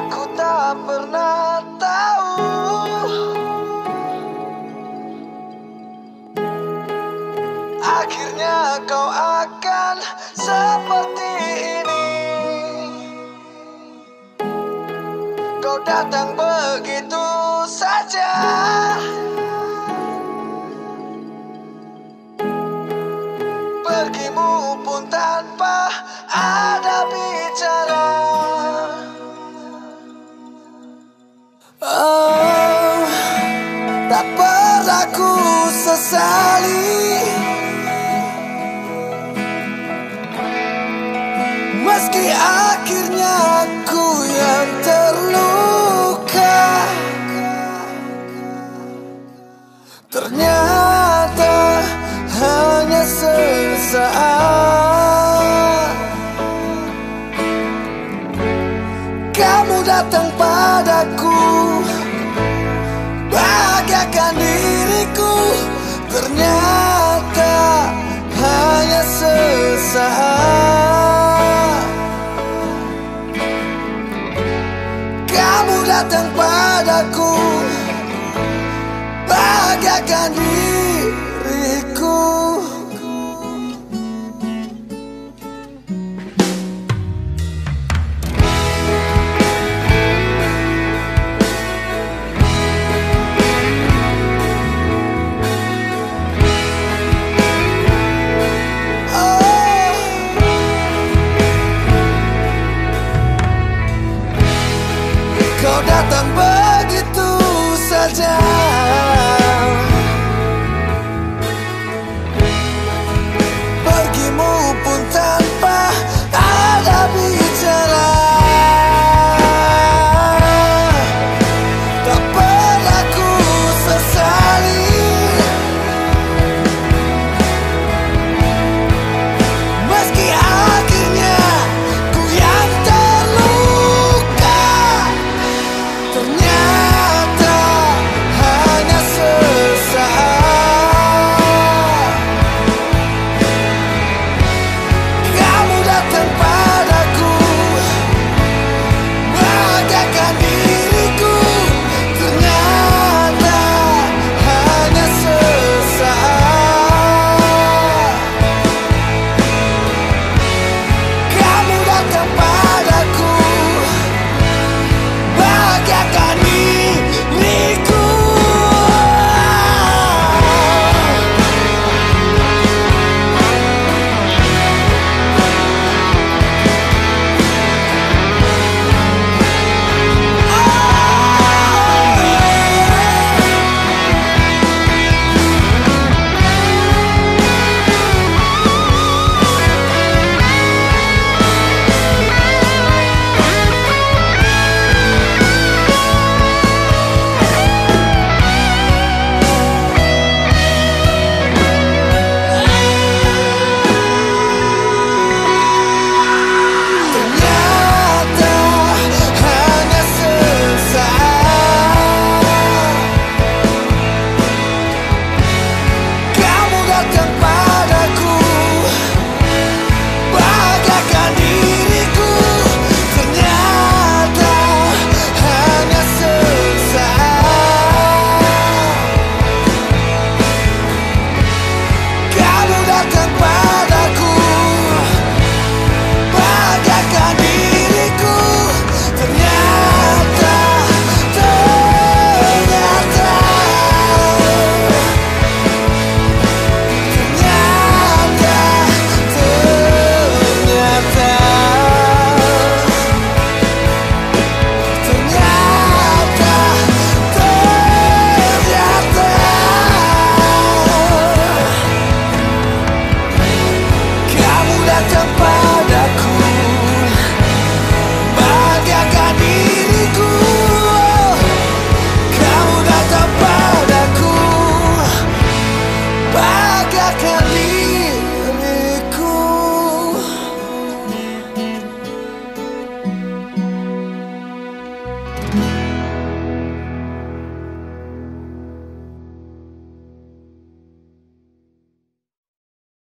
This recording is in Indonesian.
Aku tak pernah tahu Meski akhirnya aku yang terluka Ternyata hanya sesaat. Kamu datang padaku Bahagiakan diriku. Ternyata down. acampar.